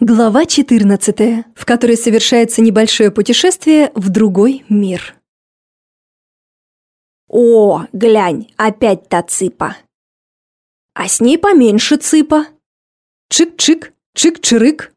Глава 14, в которой совершается небольшое путешествие в другой мир. О, глянь, опять та цыпа. А с ней поменьше цыпа. Чик-чик, чик-чирык.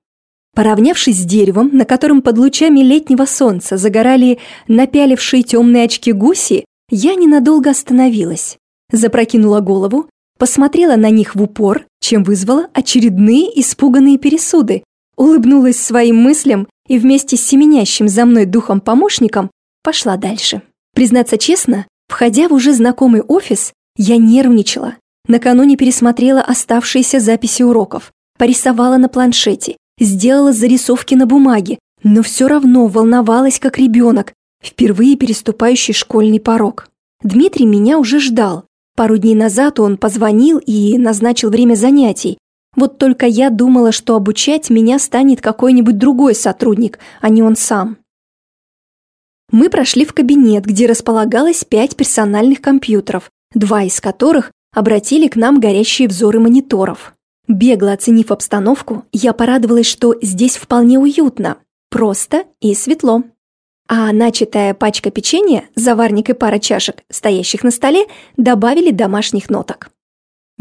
Поравнявшись с деревом, на котором под лучами летнего солнца загорали напялившие темные очки гуси, я ненадолго остановилась, запрокинула голову, посмотрела на них в упор, чем вызвала очередные испуганные пересуды, улыбнулась своим мыслям и вместе с семенящим за мной духом-помощником пошла дальше. Признаться честно, входя в уже знакомый офис, я нервничала. Накануне пересмотрела оставшиеся записи уроков, порисовала на планшете, сделала зарисовки на бумаге, но все равно волновалась как ребенок, впервые переступающий школьный порог. Дмитрий меня уже ждал. Пару дней назад он позвонил и назначил время занятий, вот только я думала, что обучать меня станет какой-нибудь другой сотрудник, а не он сам. Мы прошли в кабинет, где располагалось пять персональных компьютеров, два из которых обратили к нам горящие взоры мониторов. Бегло оценив обстановку, я порадовалась, что здесь вполне уютно, просто и светло. А начатая пачка печенья, заварник и пара чашек, стоящих на столе, добавили домашних ноток.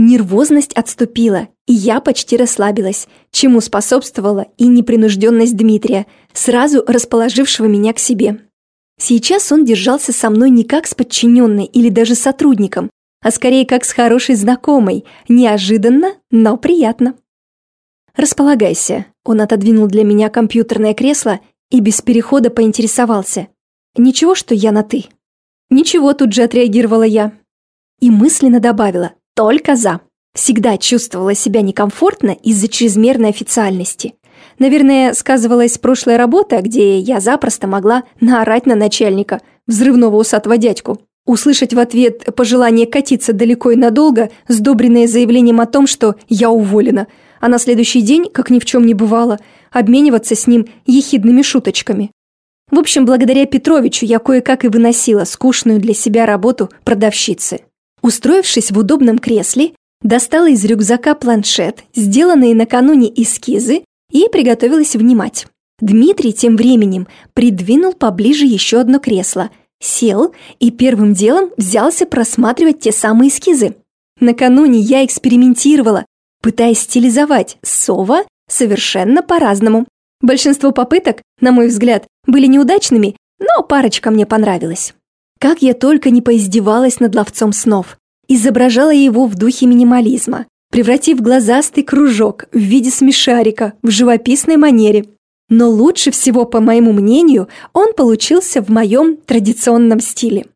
Нервозность отступила, и я почти расслабилась, чему способствовала и непринужденность Дмитрия, сразу расположившего меня к себе. Сейчас он держался со мной не как с подчиненной или даже сотрудником, а скорее как с хорошей знакомой, неожиданно, но приятно. «Располагайся», — он отодвинул для меня компьютерное кресло и без перехода поинтересовался. «Ничего, что я на «ты». «Ничего», — тут же отреагировала я. И мысленно добавила только за. Всегда чувствовала себя некомфортно из-за чрезмерной официальности. Наверное, сказывалась прошлая работа, где я запросто могла наорать на начальника, взрывного усатого дядьку. Услышать в ответ пожелание катиться далеко и надолго, сдобренное заявлением о том, что я уволена, а на следующий день, как ни в чем не бывало, обмениваться с ним ехидными шуточками. В общем, благодаря Петровичу я кое-как и выносила скучную для себя работу продавщицы. Устроившись в удобном кресле, достала из рюкзака планшет, сделанные накануне эскизы, и приготовилась внимать. Дмитрий тем временем придвинул поближе еще одно кресло, сел и первым делом взялся просматривать те самые эскизы. Накануне я экспериментировала, пытаясь стилизовать сова совершенно по-разному. Большинство попыток, на мой взгляд, были неудачными, но парочка мне понравилась. Как я только не поиздевалась над ловцом снов. Изображала его в духе минимализма, превратив глазастый кружок в виде смешарика в живописной манере. Но лучше всего, по моему мнению, он получился в моем традиционном стиле.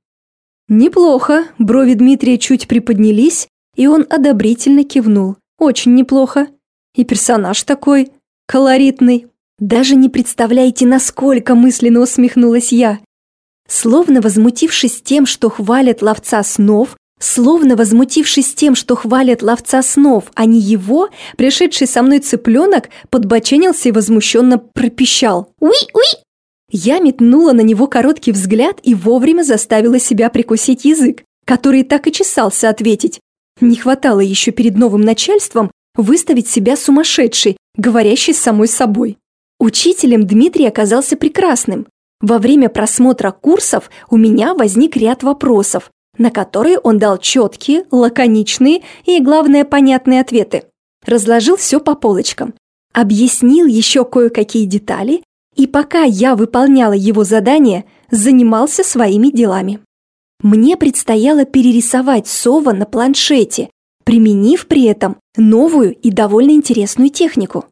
«Неплохо», брови Дмитрия чуть приподнялись, и он одобрительно кивнул. «Очень неплохо. И персонаж такой, колоритный. Даже не представляете, насколько мысленно усмехнулась я. Словно возмутившись тем, что хвалят ловца снов, словно возмутившись тем, что хвалят ловца снов, а не его, пришедший со мной цыпленок подбоченился и возмущенно пропищал «Уи-уи!». Я метнула на него короткий взгляд и вовремя заставила себя прикусить язык, который так и чесался ответить. Не хватало еще перед новым начальством выставить себя сумасшедшей, говорящей с самой собой. Учителем Дмитрий оказался прекрасным, во время просмотра курсов у меня возник ряд вопросов, на которые он дал четкие, лаконичные и, главное, понятные ответы. Разложил все по полочкам, объяснил еще кое-какие детали, и пока я выполняла его задание, занимался своими делами. Мне предстояло перерисовать сова на планшете, применив при этом новую и довольно интересную технику.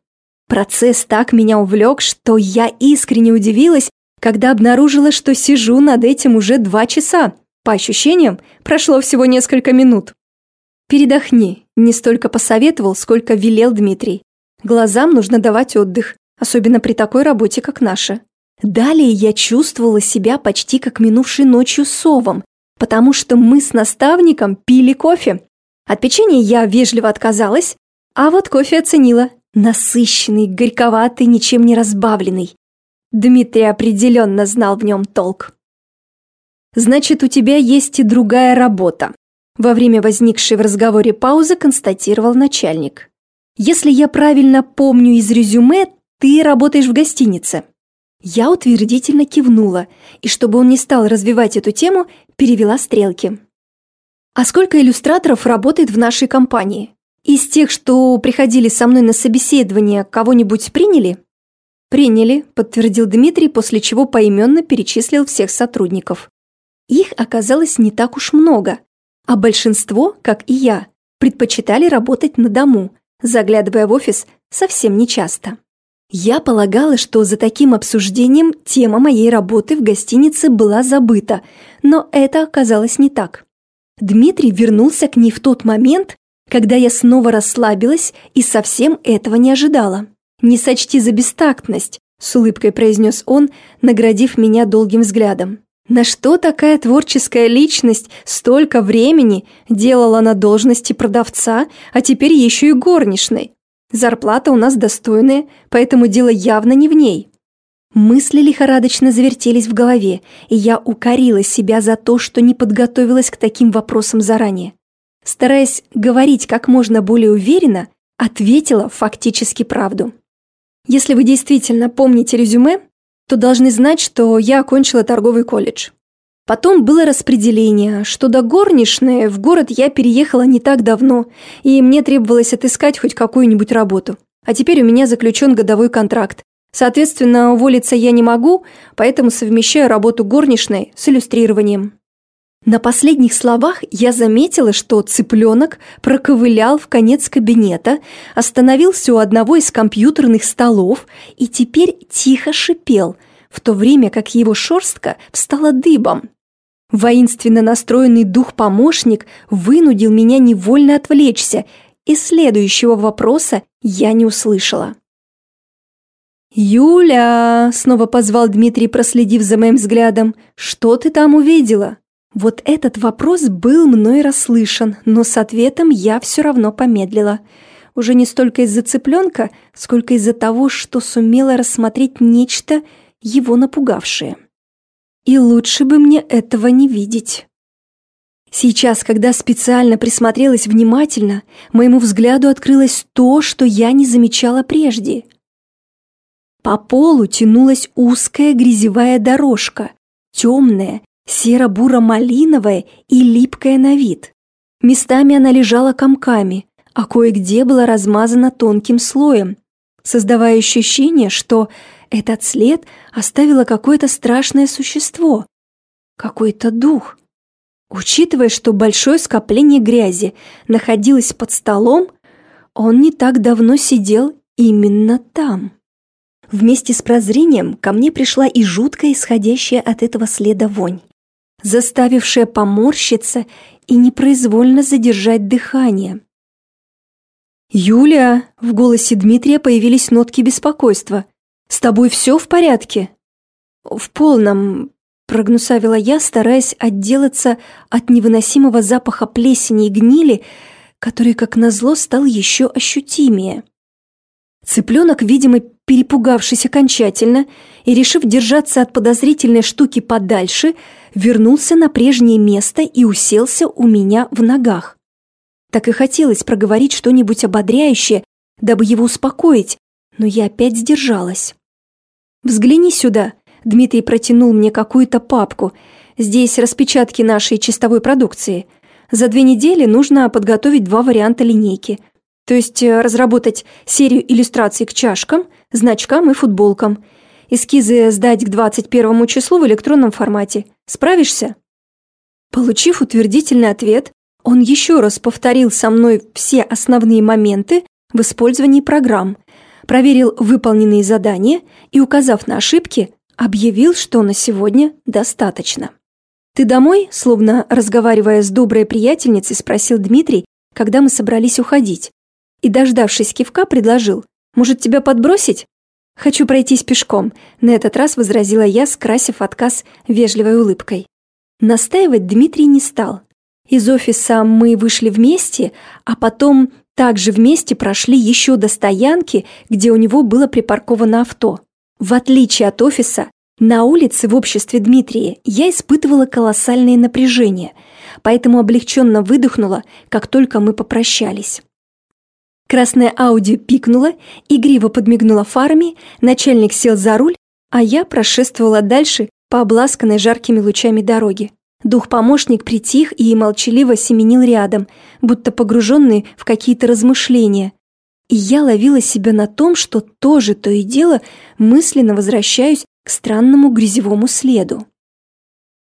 Процесс так меня увлек, что я искренне удивилась, когда обнаружила, что сижу над этим уже два часа. По ощущениям, прошло всего несколько минут. «Передохни», – не столько посоветовал, сколько велел Дмитрий. «Глазам нужно давать отдых, особенно при такой работе, как наша». Далее я чувствовала себя почти как минувшей ночью совом, потому что мы с наставником пили кофе. От печенья я вежливо отказалась, а вот кофе оценила. Насыщенный, горьковатый, ничем не разбавленный. Дмитрий определенно знал в нем толк. «Значит, у тебя есть и другая работа», во время возникшей в разговоре паузы констатировал начальник. «Если я правильно помню из резюме, ты работаешь в гостинице». Я утвердительно кивнула, и чтобы он не стал развивать эту тему, перевела стрелки. «А сколько иллюстраторов работает в нашей компании? Из тех, что приходили со мной на собеседование, кого-нибудь приняли?» «Приняли», – подтвердил Дмитрий, после чего поименно перечислил всех сотрудников. Их оказалось не так уж много, а большинство, как и я, предпочитали работать на дому, заглядывая в офис совсем нечасто. Я полагала, что за таким обсуждением тема моей работы в гостинице была забыта, но это оказалось не так. Дмитрий вернулся к ней в тот момент, когда я снова расслабилась и совсем этого не ожидала. «Не сочти за бестактность», — с улыбкой произнес он, наградив меня долгим взглядом. На что такая творческая личность столько времени делала на должности продавца, а теперь еще и горничной? Зарплата у нас достойная, поэтому дело явно не в ней. Мысли лихорадочно завертелись в голове, и я укорила себя за то, что не подготовилась к таким вопросам заранее. Стараясь говорить как можно более уверенно, ответила фактически правду. Если вы действительно помните резюме, то должны знать, что я окончила торговый колледж. Потом было распределение, что до горничной в город я переехала не так давно, и мне требовалось отыскать хоть какую-нибудь работу. А теперь у меня заключен годовой контракт. Соответственно, уволиться я не могу, поэтому совмещаю работу горничной с иллюстрированием. На последних словах я заметила, что цыпленок проковылял в конец кабинета, остановился у одного из компьютерных столов и теперь тихо шипел, в то время как его шерстка встала дыбом. Воинственно настроенный дух-помощник вынудил меня невольно отвлечься, и следующего вопроса я не услышала. «Юля!» — снова позвал Дмитрий, проследив за моим взглядом. «Что ты там увидела?» Вот этот вопрос был мной расслышан, но с ответом я все равно помедлила. Уже не столько из-за цыпленка, сколько из-за того, что сумела рассмотреть нечто, его напугавшее. И лучше бы мне этого не видеть. Сейчас, когда специально присмотрелась внимательно, моему взгляду открылось то, что я не замечала прежде. По полу тянулась узкая грязевая дорожка, темная серо-буро-малиновая и липкая на вид. Местами она лежала комками, а кое-где была размазана тонким слоем, создавая ощущение, что этот след оставило какое-то страшное существо, какой-то дух. Учитывая, что большое скопление грязи находилось под столом, он не так давно сидел именно там. Вместе с прозрением ко мне пришла и жуткая исходящая от этого следа вонь заставившая поморщиться и непроизвольно задержать дыхание. «Юля!» — в голосе Дмитрия появились нотки беспокойства. «С тобой все в порядке?» «В полном», — прогнусавила я, стараясь отделаться от невыносимого запаха плесени и гнили, который, как назло, стал еще ощутимее. Цыпленок, видимо, перепугавшись окончательно и решив держаться от подозрительной штуки подальше, вернулся на прежнее место и уселся у меня в ногах. Так и хотелось проговорить что-нибудь ободряющее, дабы его успокоить, но я опять сдержалась. «Взгляни сюда», — Дмитрий протянул мне какую-то папку. «Здесь распечатки нашей чистовой продукции. За две недели нужно подготовить два варианта линейки. То есть э, разработать серию иллюстраций к чашкам, значкам и футболкам. Эскизы сдать к 21 числу в электронном формате. Справишься?» Получив утвердительный ответ, он еще раз повторил со мной все основные моменты в использовании программ, проверил выполненные задания и, указав на ошибки, объявил, что на сегодня достаточно. «Ты домой?» – словно разговаривая с доброй приятельницей, спросил Дмитрий, когда мы собрались уходить. И, дождавшись кивка, предложил. «Может, тебя подбросить?» «Хочу пройтись пешком», — на этот раз возразила я, скрасив отказ вежливой улыбкой. Настаивать Дмитрий не стал. Из офиса мы вышли вместе, а потом также вместе прошли еще до стоянки, где у него было припарковано авто. В отличие от офиса, на улице в обществе Дмитрия я испытывала колоссальное напряжение, поэтому облегченно выдохнула, как только мы попрощались. Красная Ауди пикнула, игриво подмигнула фарами, начальник сел за руль, а я прошествовала дальше по обласканной жаркими лучами дороги. Дух-помощник притих и молчаливо семенил рядом, будто погруженный в какие-то размышления. И я ловила себя на том, что тоже то и дело мысленно возвращаюсь к странному грязевому следу.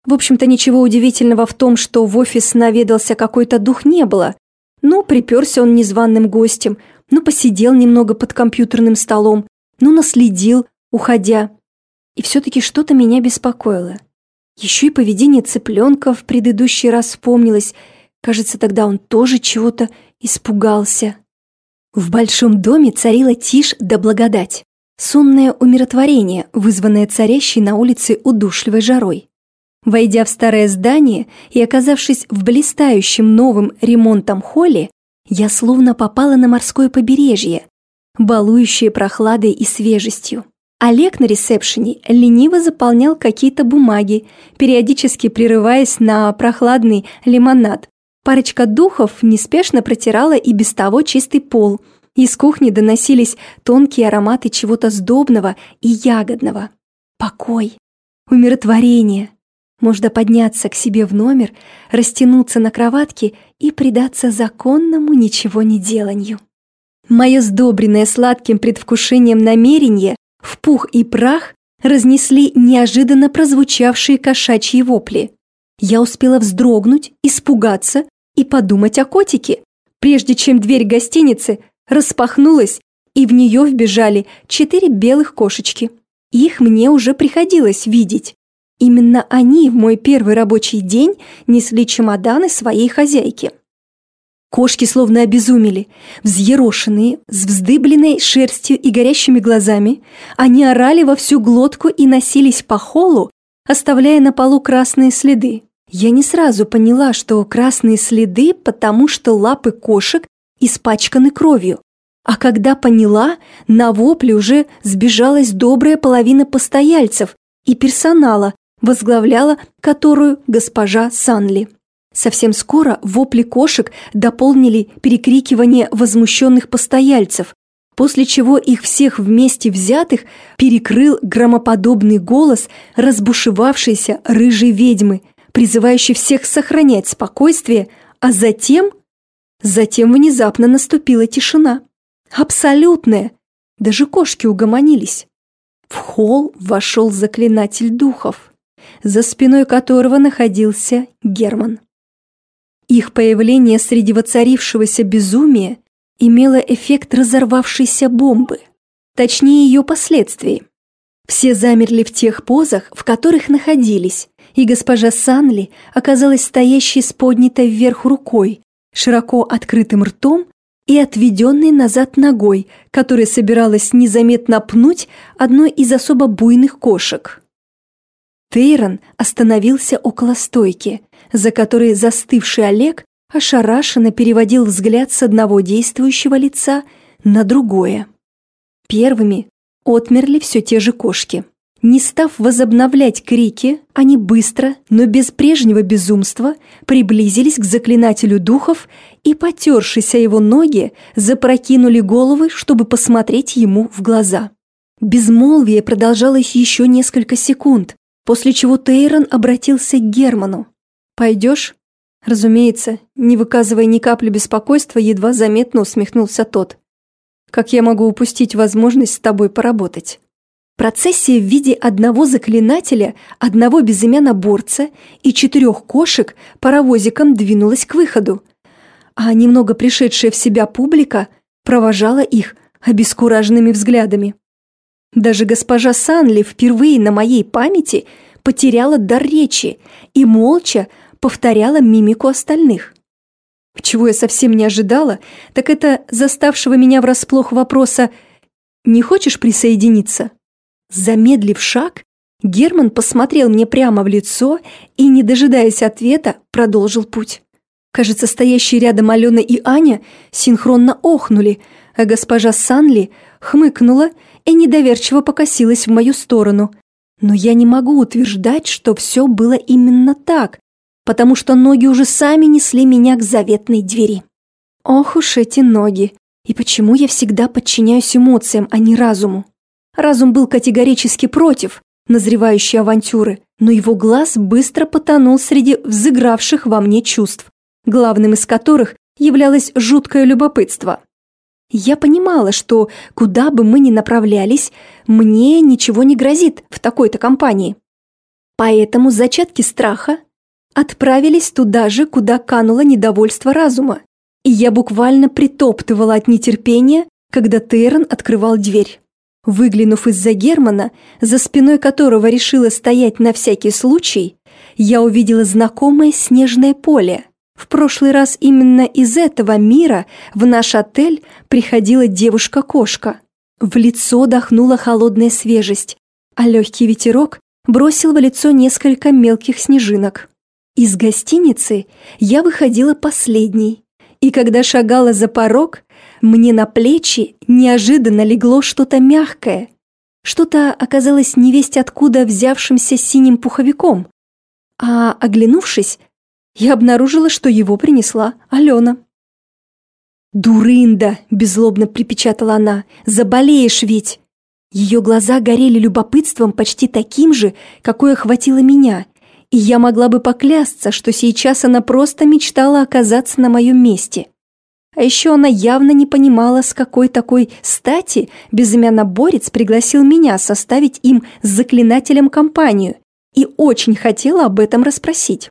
В общем-то, ничего удивительного в том, что в офис наведался какой-то дух не было. Ну, приперся он незваным гостем, ну, посидел немного под компьютерным столом, ну, наследил, уходя. И все-таки что-то меня беспокоило. Еще и поведение цыпленка в предыдущий раз вспомнилось. Кажется, тогда он тоже чего-то испугался. В большом доме царила тишь да благодать. Сонное умиротворение, вызванное царящей на улице удушливой жарой. Войдя в старое здание и оказавшись в блистающем новым ремонтом холле, я словно попала на морское побережье, балующее прохладой и свежестью. Олег на ресепшене лениво заполнял какие-то бумаги, периодически прерываясь на прохладный лимонад. Парочка духов неспешно протирала и без того чистый пол. Из кухни доносились тонкие ароматы чего-то сдобного и ягодного. Покой, умиротворение, можно подняться к себе в номер, растянуться на кроватке и предаться законному ничего не деланию. Мое сдобренное сладким предвкушением намерение в пух и прах разнесли неожиданно прозвучавшие кошачьи вопли. Я успела вздрогнуть, испугаться и подумать о котике, прежде чем дверь гостиницы распахнулась, и в нее вбежали четыре белых кошечки. Их мне уже приходилось видеть. Именно они в мой первый рабочий день несли чемоданы своей хозяйки. Кошки словно обезумели, взъерошенные, с вздыбленной шерстью и горящими глазами. Они орали во всю глотку и носились по холлу, оставляя на полу красные следы. Я не сразу поняла, что красные следы, потому что лапы кошек испачканы кровью. А когда поняла, на вопли уже сбежалась добрая половина постояльцев и персонала, возглавляла которую госпожа Санли. Совсем скоро вопли кошек дополнили перекрикивание возмущенных постояльцев, после чего их всех вместе взятых перекрыл громоподобный голос разбушевавшейся рыжей ведьмы, призывающей всех сохранять спокойствие, а затем... Затем внезапно наступила тишина. Абсолютная. Даже кошки угомонились. В холл вошел заклинатель духов за спиной которого находился Герман. Их появление среди воцарившегося безумия имело эффект разорвавшейся бомбы, точнее ее последствий. Все замерли в тех позах, в которых находились, и госпожа Санли оказалась стоящей с поднятой вверх рукой, широко открытым ртом и отведенной назад ногой, которая собиралась незаметно пнуть одной из особо буйных кошек. Тейрон остановился около стойки, за которой застывший Олег ошарашенно переводил взгляд с одного действующего лица на другое. Первыми отмерли все те же кошки. Не став возобновлять крики, они быстро, но без прежнего безумства, приблизились к заклинателю духов и, потершись о его ноги, запрокинули головы, чтобы посмотреть ему в глаза. Безмолвие продолжалось еще несколько секунд, После чего Тейрон обратился к Герману. «Пойдешь?» Разумеется, не выказывая ни капли беспокойства, едва заметно усмехнулся тот. «Как я могу упустить возможность с тобой поработать?» Процессия в виде одного заклинателя, одного безымяноборца и четырех кошек паровозиком двинулась к выходу, а немного пришедшая в себя публика провожала их обескураженными взглядами. Даже госпожа Санли впервые на моей памяти потеряла дар речи и молча повторяла мимику остальных. Чего я совсем не ожидала, так это заставшего меня врасплох вопроса «Не хочешь присоединиться?». Замедлив шаг, Герман посмотрел мне прямо в лицо и, не дожидаясь ответа, продолжил путь. Кажется, стоящие рядом Алена и Аня синхронно охнули, а госпожа Санли хмыкнула и недоверчиво покосилась в мою сторону. Но я не могу утверждать, что все было именно так, потому что ноги уже сами несли меня к заветной двери. Ох уж эти ноги! И почему я всегда подчиняюсь эмоциям, а не разуму? Разум был категорически против назревающей авантюры, но его глаз быстро потонул среди взыгравших во мне чувств, главным из которых являлось жуткое любопытство. Я понимала, что куда бы мы ни направлялись, мне ничего не грозит в такой-то компании. Поэтому зачатки страха отправились туда же, куда кануло недовольство разума, и я буквально притоптывала от нетерпения, когда Тейрон открывал дверь. Выглянув из-за Германа, за спиной которого решила стоять на всякий случай, я увидела знакомое снежное поле. В прошлый раз именно из этого мира в наш отель приходила девушка-кошка. В лицо дохнула холодная свежесть, а легкий ветерок бросил в лицо несколько мелких снежинок. Из гостиницы я выходила последней, и когда шагала за порог, мне на плечи неожиданно легло что-то мягкое. Что-то оказалось невесть откуда взявшимся синим пуховиком. А оглянувшись, я обнаружила, что его принесла Алена. «Дурында!» – беззлобно припечатала она. «Заболеешь ведь!» Ее глаза горели любопытством почти таким же, какое охватило меня, и я могла бы поклясться, что сейчас она просто мечтала оказаться на моем месте. А еще она явно не понимала, с какой такой стати борец пригласил меня составить им с заклинателем компанию, и очень хотела об этом расспросить.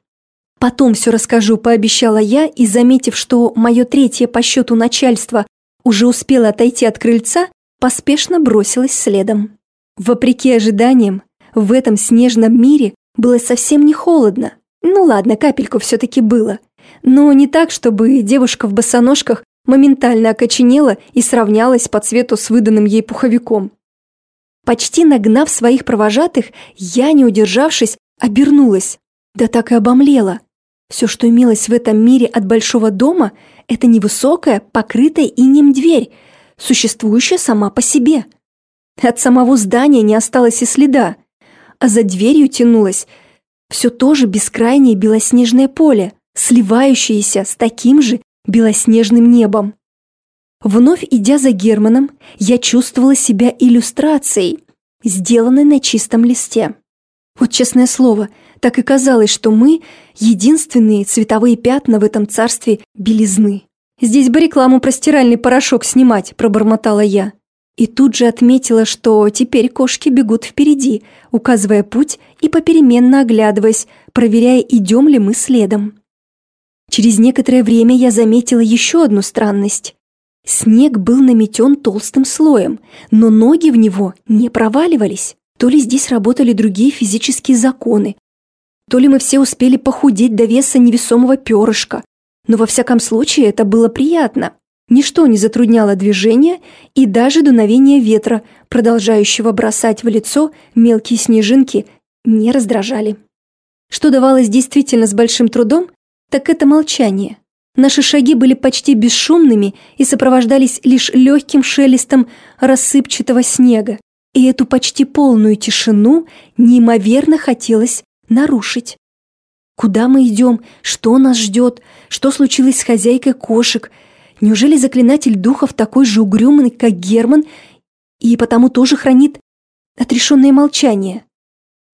Потом все расскажу, пообещала я, и, заметив, что мое третье по счету начальство уже успело отойти от крыльца, поспешно бросилась следом. Вопреки ожиданиям, в этом снежном мире было совсем не холодно. Ну ладно, капельку все-таки было. Но не так, чтобы девушка в босоножках моментально окоченела и сравнялась по цвету с выданным ей пуховиком. Почти нагнав своих провожатых, я, не удержавшись, обернулась. Да так и обомлела. Все, что имелось в этом мире от большого дома, это невысокая, покрытая инем дверь, существующая сама по себе. От самого здания не осталось и следа, а за дверью тянулось все то же бескрайнее белоснежное поле, сливающееся с таким же белоснежным небом. Вновь идя за Германом, я чувствовала себя иллюстрацией, сделанной на чистом листе. Вот честное слово, так и казалось, что мы — единственные цветовые пятна в этом царстве белизны. «Здесь бы рекламу про стиральный порошок снимать», — пробормотала я. И тут же отметила, что теперь кошки бегут впереди, указывая путь и попеременно оглядываясь, проверяя, идем ли мы следом. Через некоторое время я заметила еще одну странность. Снег был наметен толстым слоем, но ноги в него не проваливались. То ли здесь работали другие физические законы, то ли мы все успели похудеть до веса невесомого перышка. Но во всяком случае это было приятно. Ничто не затрудняло движение и даже дуновение ветра, продолжающего бросать в лицо мелкие снежинки, не раздражали. Что давалось действительно с большим трудом, так это молчание. Наши шаги были почти бесшумными и сопровождались лишь легким шелестом рассыпчатого снега. И эту почти полную тишину неимоверно хотелось нарушить. Куда мы идем? Что нас ждет? Что случилось с хозяйкой кошек? Неужели заклинатель духов такой же угрюмый, как Герман, и потому тоже хранит отрешенное молчание?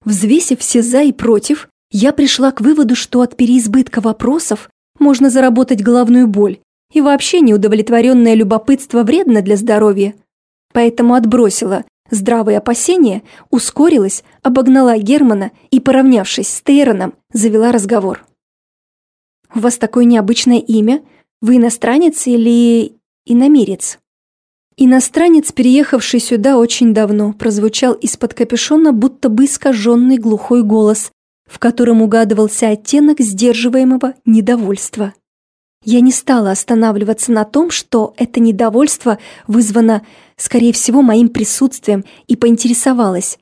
Взвесив все «за» и «против», я пришла к выводу, что от переизбытка вопросов можно заработать головную боль, и вообще неудовлетворенное любопытство вредно для здоровья. Поэтому отбросила здравые опасения, ускорилась, обогнала Германа и, поравнявшись с Тейроном, завела разговор. «У вас такое необычное имя», вы иностранец или иномерец?» Иностранец, переехавший сюда очень давно, прозвучал из-под капюшона, будто бы искаженный глухой голос, в котором угадывался оттенок сдерживаемого недовольства. Я не стала останавливаться на том, что это недовольство вызвано, скорее всего, моим присутствием, и поинтересовалась.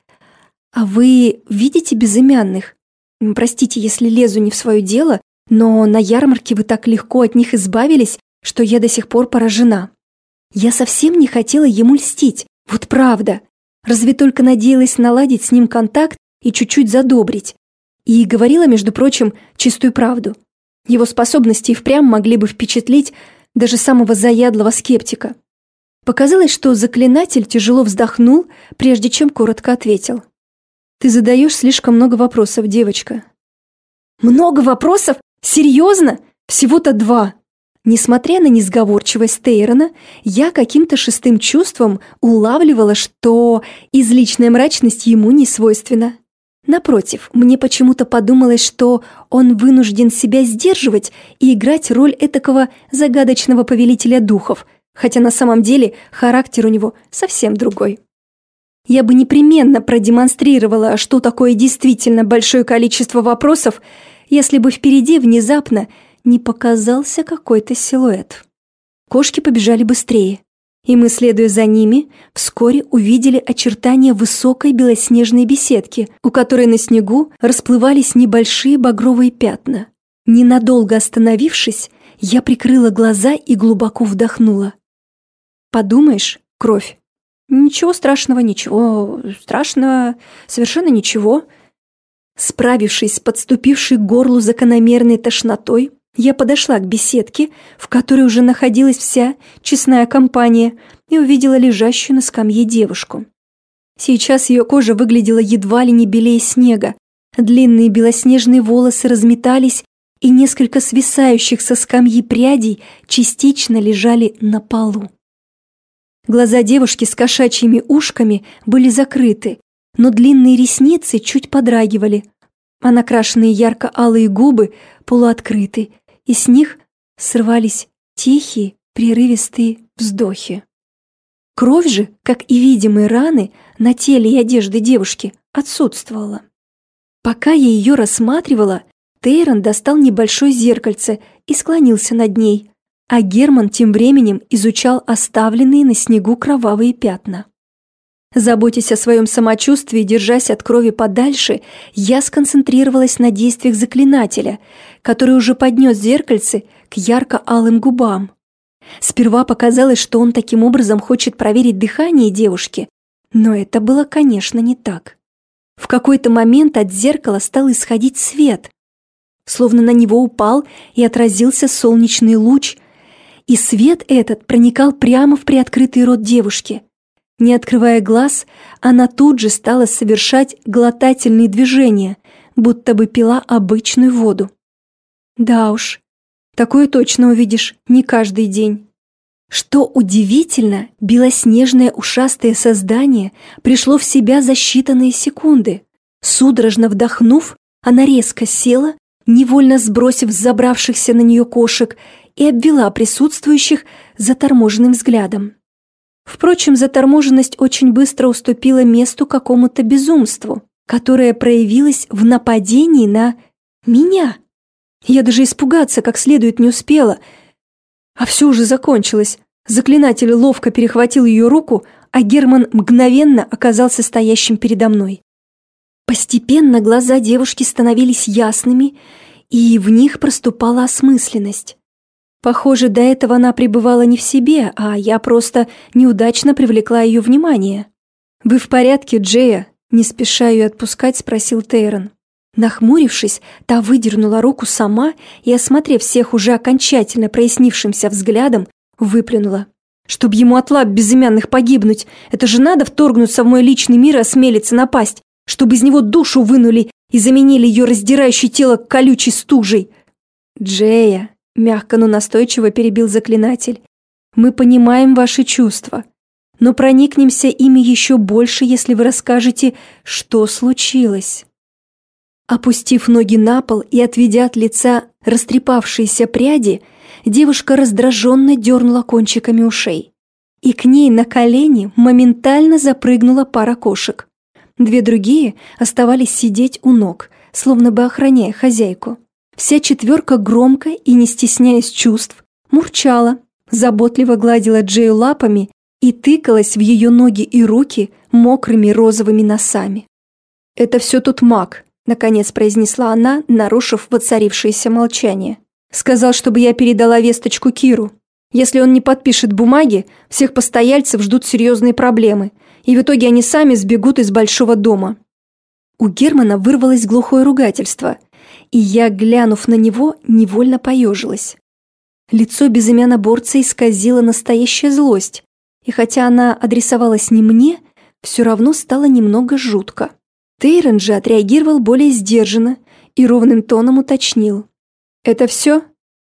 «А вы видите безымянных? Простите, если лезу не в свое дело, но на ярмарке вы так легко от них избавились, что я до сих пор поражена. Я совсем не хотела ему льстить, вот правда. Разве только надеялась наладить с ним контакт и чуть-чуть задобрить. И говорила, между прочим, чистую правду. Его способности и впрямь могли бы впечатлить даже самого заядлого скептика. Показалось, что заклинатель тяжело вздохнул, прежде чем коротко ответил. «Ты задаешь слишком много вопросов, девочка». «Много вопросов? Серьезно? Всего-то два!» Несмотря на несговорчивость Тейрона, я каким-то шестым чувством улавливала, что изличная мрачность ему не свойственна. Напротив, мне почему-то подумалось, что он вынужден себя сдерживать и играть роль этакого загадочного повелителя духов, хотя на самом деле характер у него совсем другой. Я бы непременно продемонстрировала, что такое действительно большое количество вопросов, если бы впереди внезапно не показался какой-то силуэт. Кошки побежали быстрее, и мы, следуя за ними, вскоре увидели очертания высокой белоснежной беседки, у которой на снегу расплывались небольшие багровые пятна. Ненадолго остановившись, я прикрыла глаза и глубоко вдохнула. Подумаешь, кровь. Ничего страшного, ничего страшного, совершенно ничего. Справившись с подступившей к горлу закономерной тошнотой, я подошла к беседке, в которой уже находилась вся честная компания, и увидела лежащую на скамье девушку. Сейчас ее кожа выглядела едва ли не белее снега. Длинные белоснежные волосы разметались, и несколько свисающих со скамьи прядей частично лежали на полу. Глаза девушки с кошачьими ушками были закрыты, но длинные ресницы чуть подрагивали, а накрашенные ярко-алые губы полуоткрыты, и с них срывались тихие, прерывистые вздохи. Кровь же, как и видимые раны на теле и одежде девушки, отсутствовала. Пока я ее рассматривала, Тейрон достал небольшое зеркальце и склонился над ней, а Герман тем временем изучал оставленные на снегу кровавые пятна. Заботясь о своем самочувствии, держась от крови подальше, я сконцентрировалась на действиях заклинателя, который уже поднес зеркальце к ярко-алым губам. Сперва показалось, что он таким образом хочет проверить дыхание девушки, но это было, конечно, не так. В какой-то момент от зеркала стал исходить свет, словно на него упал и отразился солнечный луч, и свет этот проникал прямо в приоткрытый рот девушки. Не открывая глаз, она тут же стала совершать глотательные движения, будто бы пила обычную воду. Да уж, такое точно увидишь не каждый день. Что удивительно, белоснежное ушастое создание пришло в себя за считанные секунды. Судорожно вдохнув, она резко села, невольно сбросив забравшихся на нее кошек, и обвела присутствующих заторможенным взглядом. Впрочем, заторможенность очень быстро уступила месту какому-то безумству, которое проявилось в нападении на меня. Я даже испугаться как следует не успела. А все уже закончилось. Заклинатель ловко перехватил ее руку, а Герман мгновенно оказался стоящим передо мной. Постепенно глаза девушки становились ясными, и в них проступала осмысленность. Похоже, до этого она пребывала не в себе, а я просто неудачно привлекла ее внимание. «Вы в порядке, Джея?» Не спеша ее отпускать, спросил Тейрон. Нахмурившись, та выдернула руку сама и, осмотрев всех уже окончательно прояснившимся взглядом, выплюнула. «Чтоб ему от лап безымянных погибнуть, это же надо вторгнуться в мой личный мир и осмелиться напасть, чтобы из него душу вынули и заменили ее раздирающее тело колючей стужей!» «Джея!» Мягко, но настойчиво перебил заклинатель. «Мы понимаем ваши чувства, но проникнемся ими еще больше, если вы расскажете, что случилось». Опустив ноги на пол и отведя от лица растрепавшиеся пряди, девушка раздраженно дернула кончиками ушей. И к ней на колени моментально запрыгнула пара кошек. Две другие оставались сидеть у ног, словно бы охраняя хозяйку. Вся четверка громко и не стесняясь чувств мурчала, заботливо гладила Джею лапами и тыкалась в ее ноги и руки мокрыми розовыми носами. «Это все тут маг», — наконец произнесла она, нарушив воцарившееся молчание. «Сказал, чтобы я передала весточку Киру. Если он не подпишет бумаги, всех постояльцев ждут серьезные проблемы, и в итоге они сами сбегут из большого дома». У Германа вырвалось глухое ругательство, и я, глянув на него, невольно поежилась. Лицо безымяноборца исказило настоящая злость, И хотя она адресовалась не мне, все равно стало немного жутко. Тейрон же отреагировал более сдержанно и ровным тоном уточнил. «Это все?»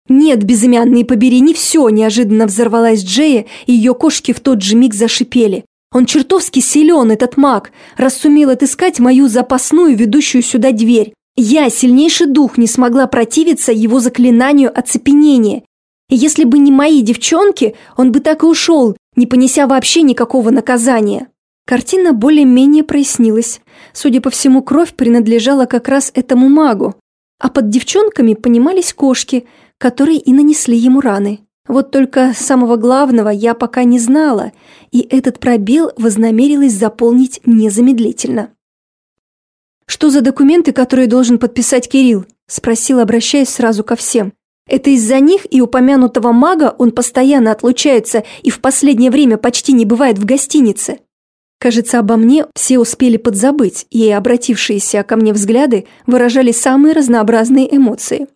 «Нет, безымянные побери, не все!» Неожиданно взорвалась Джея, и ее кошки в тот же миг зашипели. «Он чертовски силен, этот маг, раз сумел отыскать мою запасную, ведущую сюда дверь. Я, сильнейший дух, не смогла противиться его заклинанию оцепенения. И если бы не мои девчонки, он бы так и ушел, не понеся вообще никакого наказания». Картина более-менее прояснилась. Судя по всему, кровь принадлежала как раз этому магу. А под девчонками понимались кошки, которые и нанесли ему раны. Вот только самого главного я пока не знала, и этот пробел вознамерилась заполнить незамедлительно. «Что за документы, которые должен подписать Кирилл?» – спросил, обращаясь сразу ко всем. «Это из-за них и упомянутого мага он постоянно отлучается и в последнее время почти не бывает в гостинице». Кажется, обо мне все успели подзабыть, и обратившиеся ко мне взгляды выражали самые разнообразные эмоции.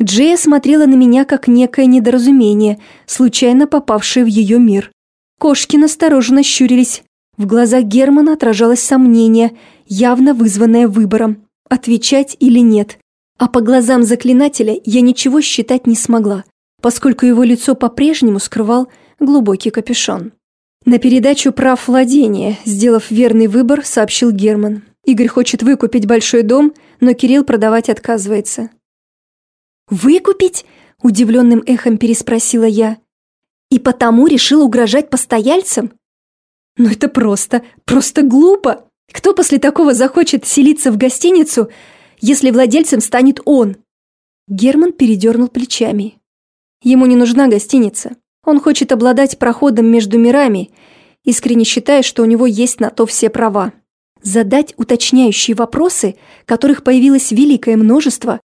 Джея смотрела на меня как некое недоразумение, случайно попавшее в ее мир. Кошки настороженно щурились. В глазах Германа отражалось сомнение, явно вызванное выбором, отвечать или нет. А по глазам заклинателя я ничего считать не смогла, поскольку его лицо по-прежнему скрывал глубокий капюшон. На передачу прав владения, сделав верный выбор, сообщил Герман. Игорь хочет выкупить большой дом, но Кирилл продавать отказывается. «Выкупить?» – удивленным эхом переспросила я. «И потому решил угрожать постояльцам?» «Ну это просто, просто глупо! Кто после такого захочет селиться в гостиницу, если владельцем станет он?» Герман передернул плечами. Ему не нужна гостиница. Он хочет обладать проходом между мирами, искренне считая, что у него есть на то все права. Задать уточняющие вопросы, которых появилось великое множество,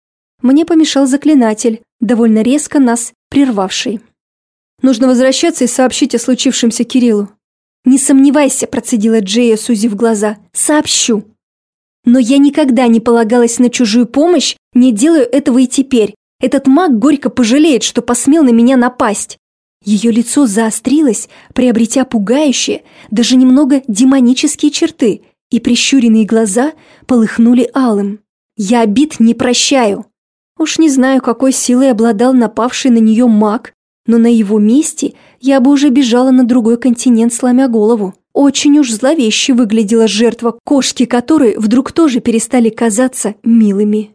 мне помешал заклинатель, довольно резко нас прервавший. «Нужно возвращаться и сообщить о случившемся Кириллу». «Не сомневайся», – процедила Джея, сузив глаза. «Сообщу». «Но я никогда не полагалась на чужую помощь, не делаю этого и теперь. Этот маг горько пожалеет, что посмел на меня напасть. Ее лицо заострилось, приобретя пугающие, даже немного демонические черты, и прищуренные глаза полыхнули алым. «Я обид не прощаю!» Уж не знаю, какой силой обладал напавший на нее маг, но на его месте я бы уже бежала на другой континент, сломя голову. Очень уж зловеще выглядела жертва, кошки которой вдруг тоже перестали казаться милыми.